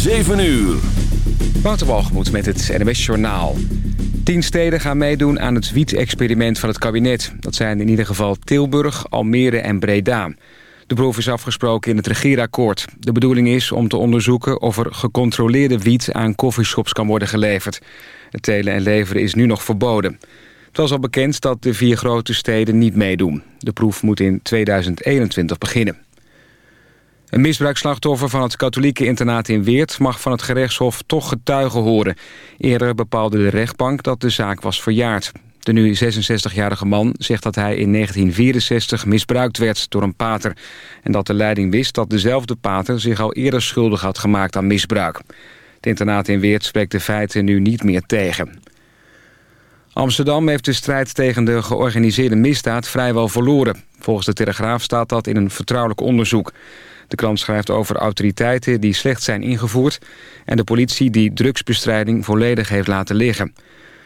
7 uur. Waterbalgemoed met het NWS Journaal. Tien steden gaan meedoen aan het wiet-experiment van het kabinet. Dat zijn in ieder geval Tilburg, Almere en Breda. De proef is afgesproken in het regeerakkoord. De bedoeling is om te onderzoeken of er gecontroleerde wiet aan coffeeshops kan worden geleverd. Het telen en leveren is nu nog verboden. Het was al bekend dat de vier grote steden niet meedoen. De proef moet in 2021 beginnen. Een misbruikslachtoffer van het katholieke internaat in Weert... mag van het gerechtshof toch getuigen horen. Eerder bepaalde de rechtbank dat de zaak was verjaard. De nu 66-jarige man zegt dat hij in 1964 misbruikt werd door een pater... en dat de leiding wist dat dezelfde pater zich al eerder schuldig had gemaakt aan misbruik. Het internaat in Weert spreekt de feiten nu niet meer tegen. Amsterdam heeft de strijd tegen de georganiseerde misdaad vrijwel verloren. Volgens de Telegraaf staat dat in een vertrouwelijk onderzoek. De krant schrijft over autoriteiten die slecht zijn ingevoerd... en de politie die drugsbestrijding volledig heeft laten liggen.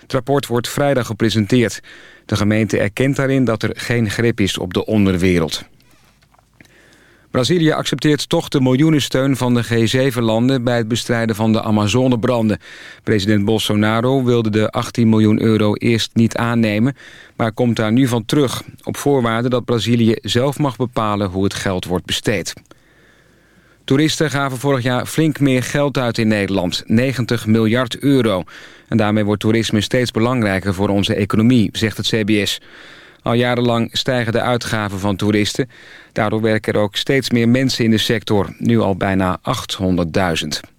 Het rapport wordt vrijdag gepresenteerd. De gemeente erkent daarin dat er geen grip is op de onderwereld. Brazilië accepteert toch de miljoenensteun van de G7-landen... bij het bestrijden van de Amazonebranden. President Bolsonaro wilde de 18 miljoen euro eerst niet aannemen... maar komt daar nu van terug... op voorwaarde dat Brazilië zelf mag bepalen hoe het geld wordt besteed. Toeristen gaven vorig jaar flink meer geld uit in Nederland. 90 miljard euro. En daarmee wordt toerisme steeds belangrijker voor onze economie, zegt het CBS. Al jarenlang stijgen de uitgaven van toeristen. Daardoor werken er ook steeds meer mensen in de sector. Nu al bijna 800.000.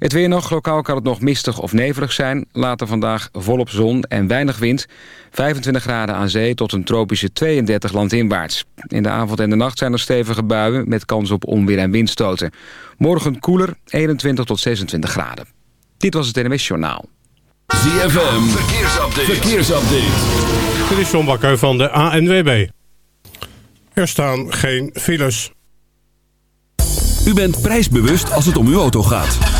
Het weer nog. Lokaal kan het nog mistig of nevelig zijn. Later vandaag volop zon en weinig wind. 25 graden aan zee tot een tropische 32 landinwaarts. In de avond en de nacht zijn er stevige buien... met kans op onweer en windstoten. Morgen koeler, 21 tot 26 graden. Dit was het NMS Journaal. ZFM, verkeersupdate. verkeersupdate. Dit is John Bakker van de ANWB. Er staan geen files. U bent prijsbewust als het om uw auto gaat.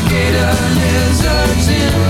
alligator lizards in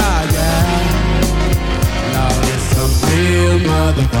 real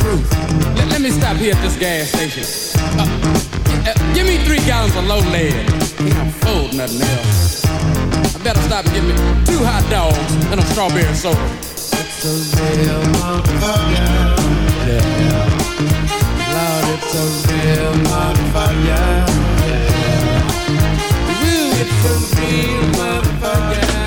truth. Let, let me stop here at this gas station. Uh, uh, give me three gallons of low lead. Ain't no food, nothing else. I better stop and get me two hot dogs and a strawberry soda. It's a real motherfucker. Yeah. Lord, it's a real motherfucker. Yeah. Ooh, it's a real motherfucker.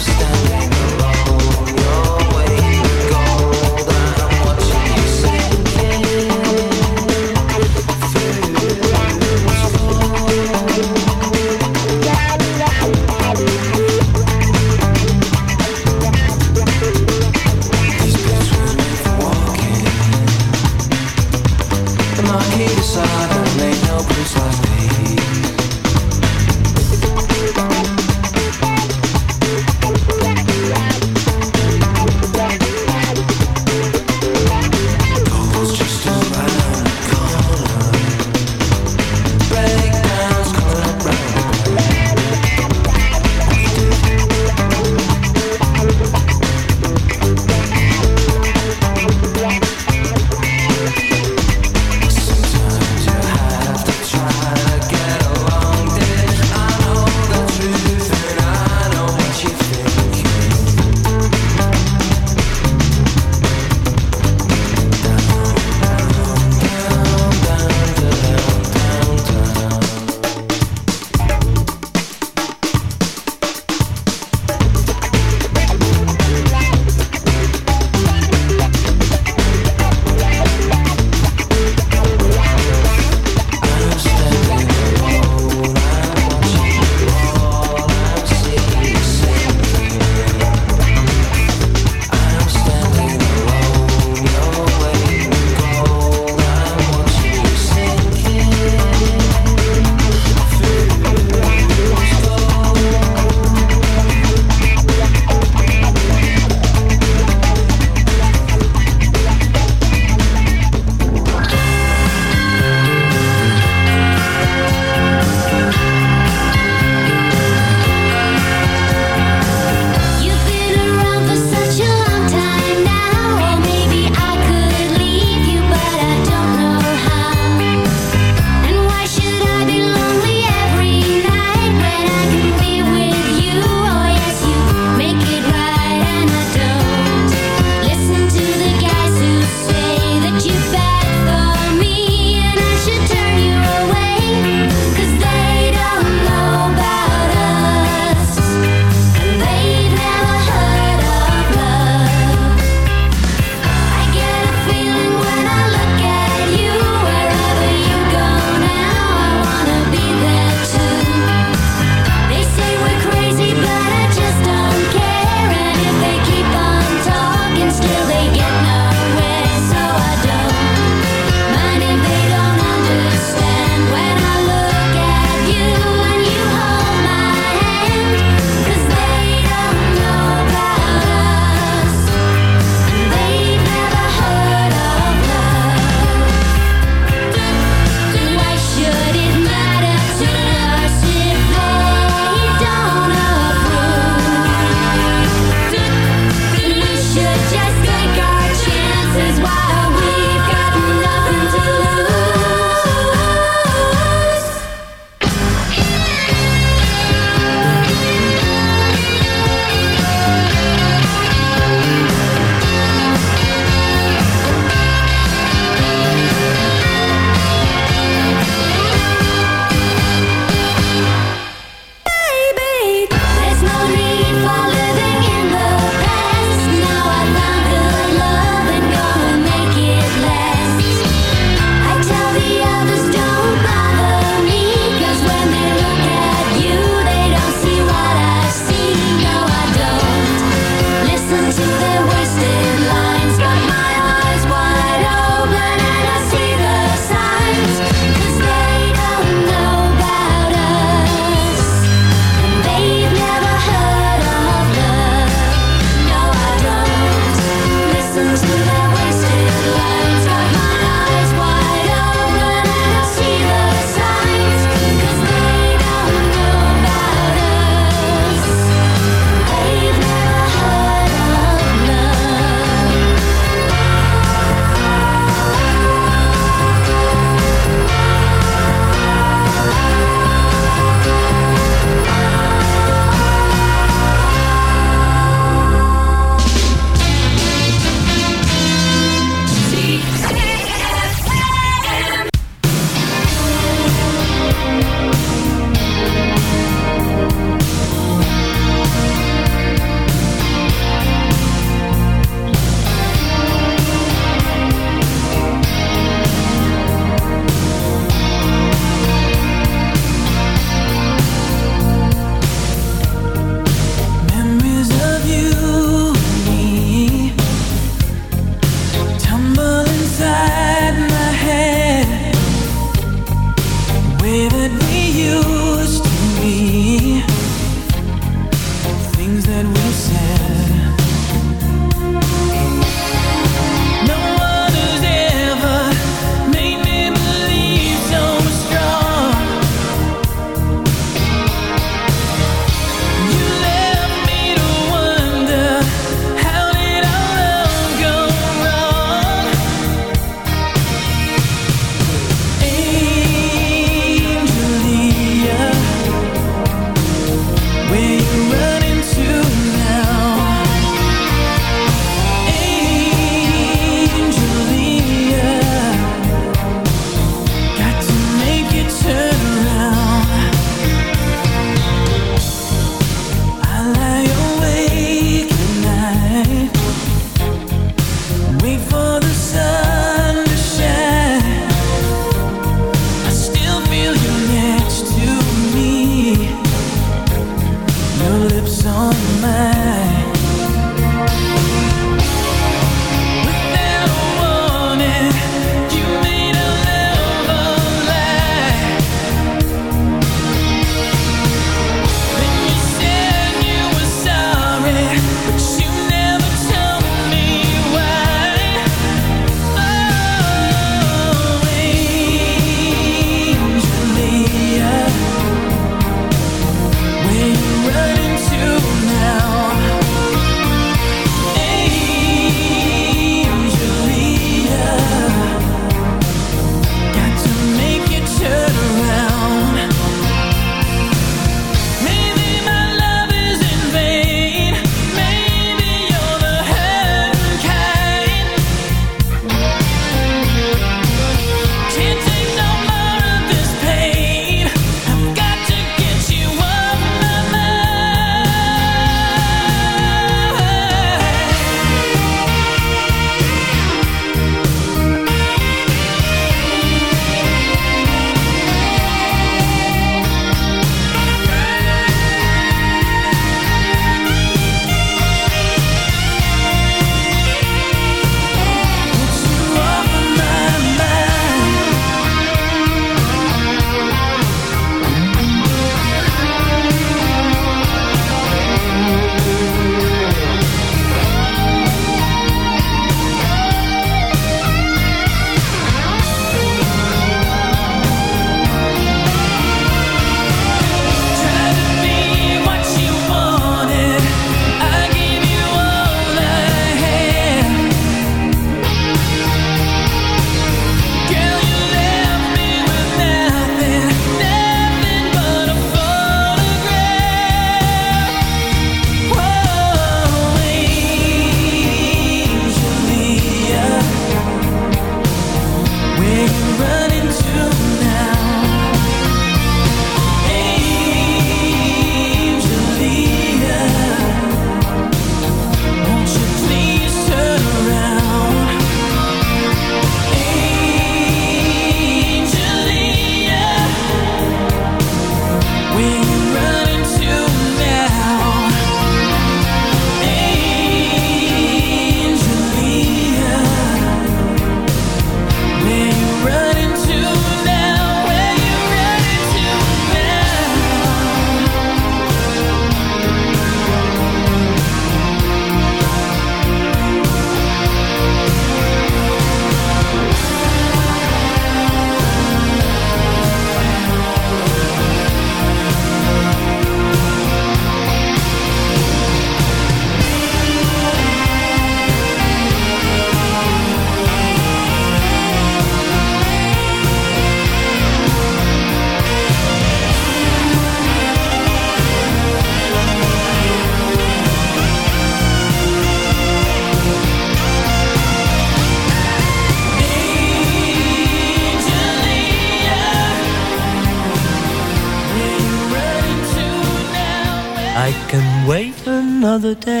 Day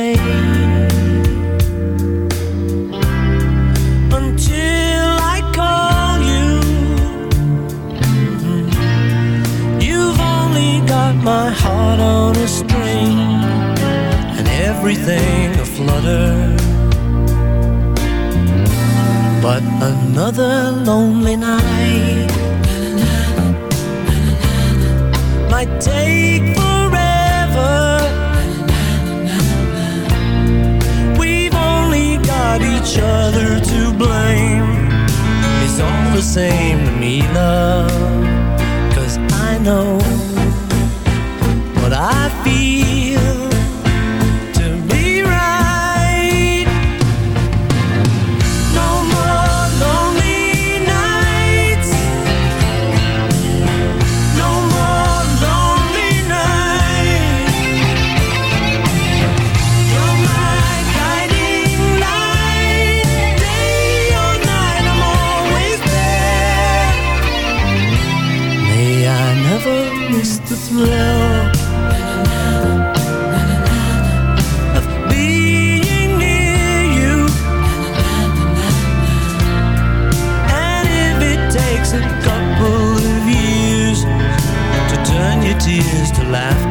tears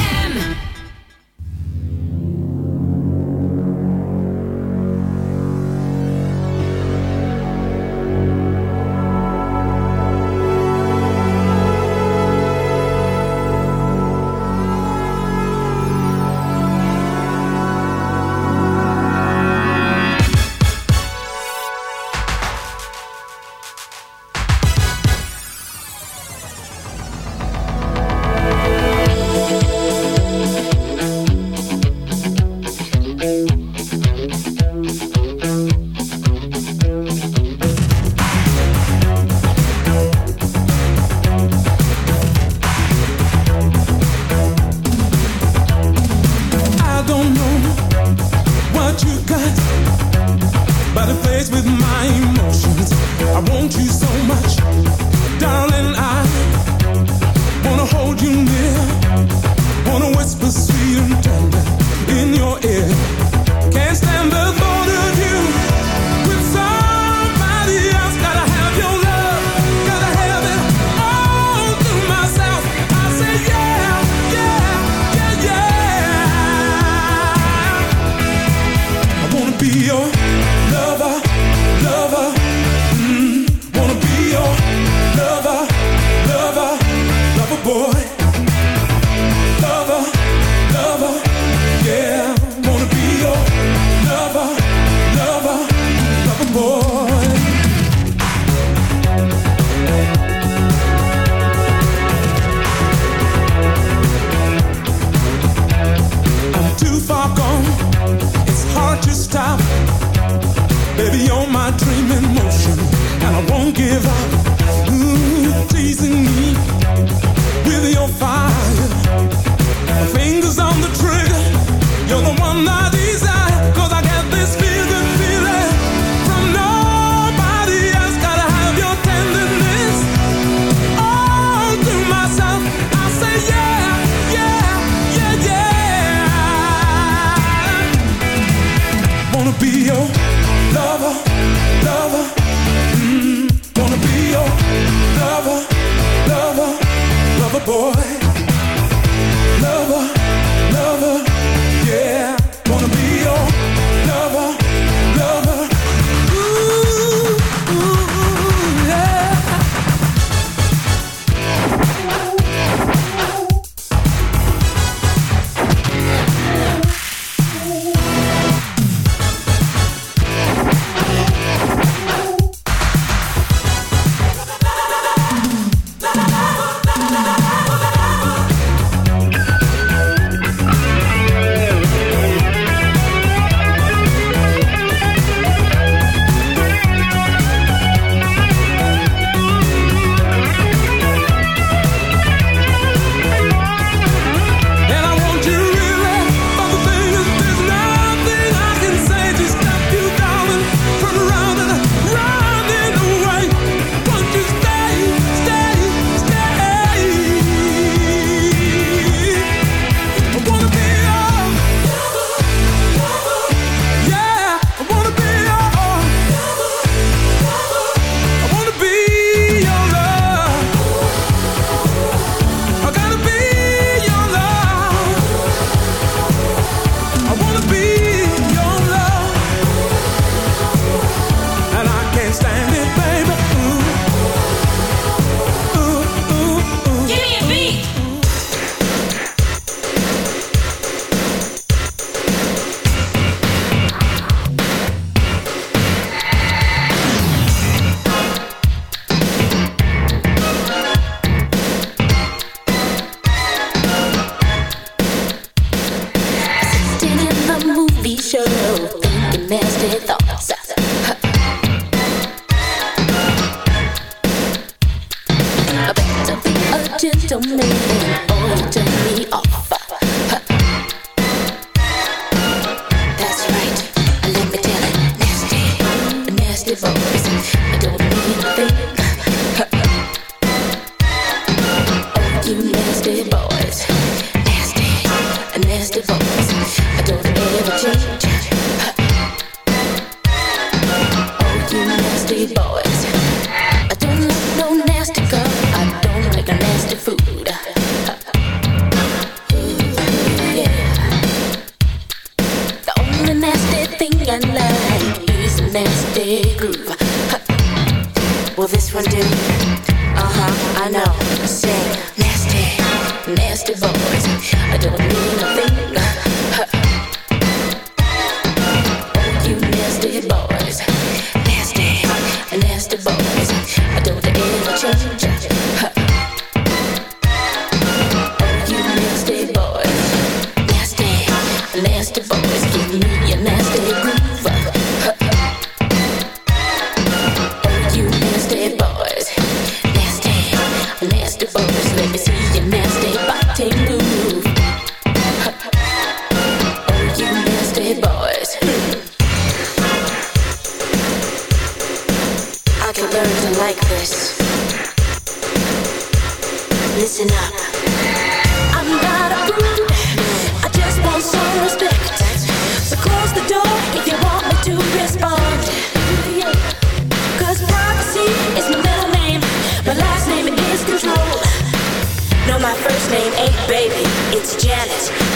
boy. ネット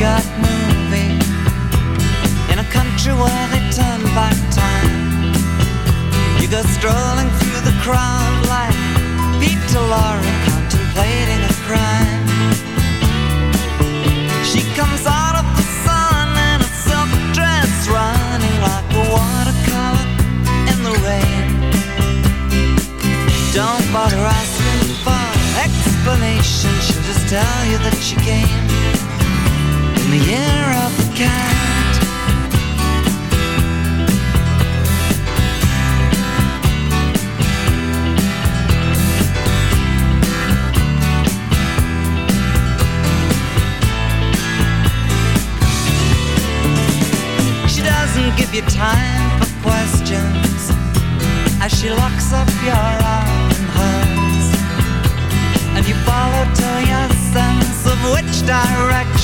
Bogart movie in a country where they turn back time. You go strolling through the crowd like Peter Lorre contemplating a crime. She comes out of the sun in a silk dress, running like a watercolor in the rain. Don't bother asking for explanation. She'll just tell you that she came the year of the cat. She doesn't give you time for questions as she locks up your arm hers. And you follow till your sense of which direction